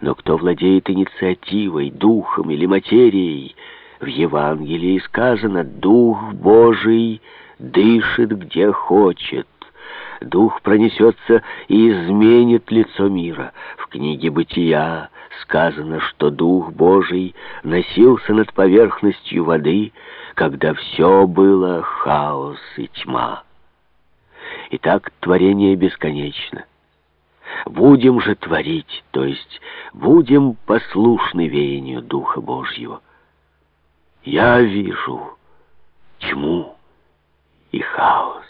Но кто владеет инициативой, духом или материей? В Евангелии сказано «Дух Божий дышит где хочет». Дух пронесется и изменит лицо мира. В книге «Бытия» сказано, что Дух Божий носился над поверхностью воды, когда все было хаос и тьма. Итак, творение бесконечно. Будем же творить, то есть будем послушны веянию Духа Божьего. Я вижу тьму и хаос.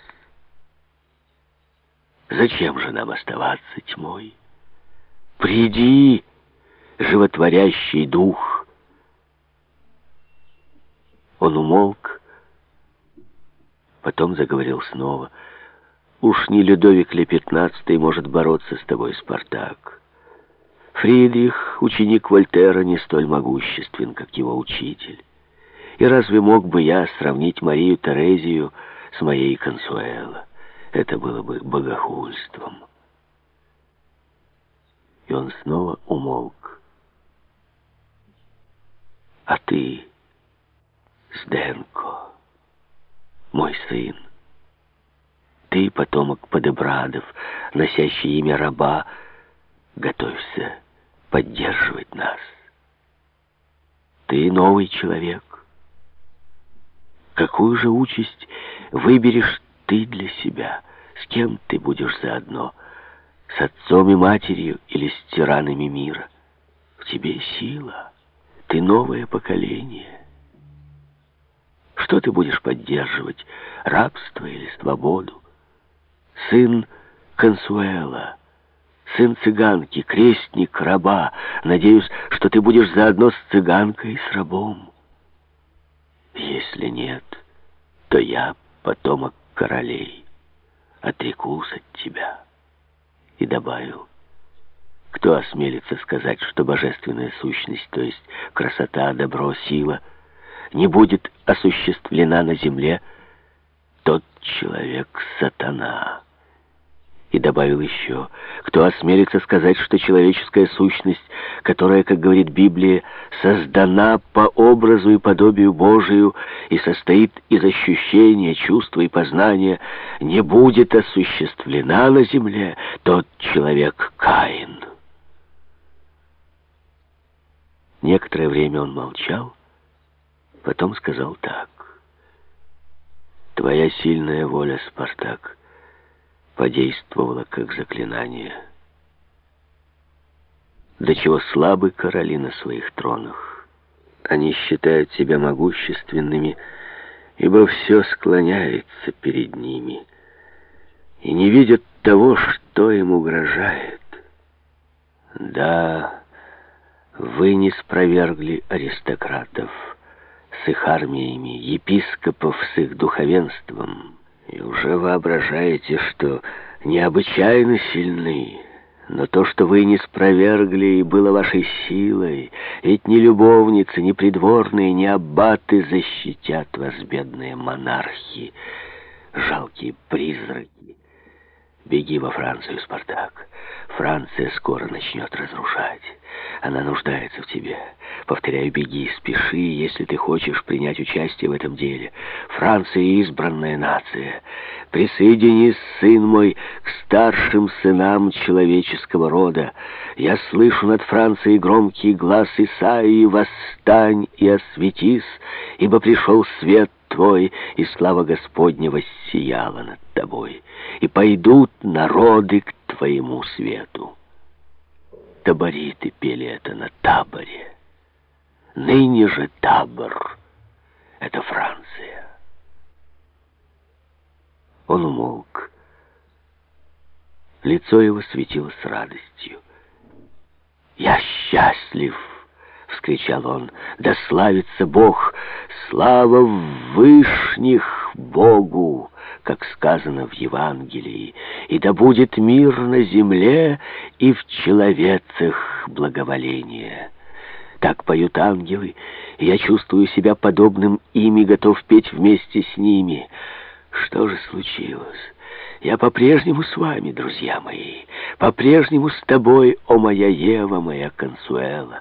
Зачем же нам оставаться тьмой? Приди, животворящий дух. Он умолк, потом заговорил снова. Уж не Людовик ли пятнадцатый может бороться с тобой, Спартак? Фридрих, ученик Вольтера, не столь могуществен, как его учитель. И разве мог бы я сравнить Марию Терезию с моей Консуэло? Это было бы богохульством. И он снова умолк. А ты, Сденко, мой сын, ты, потомок Подебрадов, носящий имя раба, готовься поддерживать нас. Ты новый человек. Какую же участь выберешь ты для себя? С кем ты будешь заодно? С отцом и матерью или с тиранами мира? В тебе сила. Ты новое поколение. Что ты будешь поддерживать? Рабство или свободу? Сын Консуэла, сын цыганки, крестник раба. Надеюсь, что ты будешь заодно с цыганкой и с рабом. Если нет, то я потомок королей, отрекусь от тебя. И добавил, кто осмелится сказать, что божественная сущность, то есть красота, добро, сила, не будет осуществлена на земле, тот человек — сатана и добавил еще, кто осмелится сказать, что человеческая сущность, которая, как говорит Библия, создана по образу и подобию Божию и состоит из ощущения, чувства и познания, не будет осуществлена на земле, тот человек Каин. Некоторое время он молчал, потом сказал так. «Твоя сильная воля, Спартак» подействовало как заклинание. До чего слабы короли на своих тронах. Они считают себя могущественными, ибо все склоняется перед ними, и не видят того, что им угрожает. Да, вы не спровергли аристократов с их армиями, епископов с их духовенством, и уже воображаете, что необычайно сильны. Но то, что вы не спровергли, и было вашей силой, ведь ни любовницы, ни придворные, ни аббаты защитят вас, бедные монархи, жалкие призраки. Беги во Францию, Спартак. Франция скоро начнет разрушать. Она нуждается в тебе. Повторяю, беги, спеши, если ты хочешь принять участие в этом деле. Франция — избранная нация. Присоединись, сын мой, к старшим сынам человеческого рода. Я слышу над Францией громкий глаз Исаии «Восстань и осветись, ибо пришел свет твой, и слава Господня воссияла над тобой, и пойдут народы к твоему свету». Табориты пели это на таборе. Ныне же табор — это Франция. Он умолк. Лицо его светилось радостью. «Я счастлив!» — вскричал он. «Да славится Бог! Слава в вышних Богу!» как сказано в Евангелии, «И да будет мир на земле и в человецах благоволение». Так поют ангелы, и я чувствую себя подобным ими, готов петь вместе с ними. Что же случилось? Я по-прежнему с вами, друзья мои, по-прежнему с тобой, о моя Ева, моя Консуэла.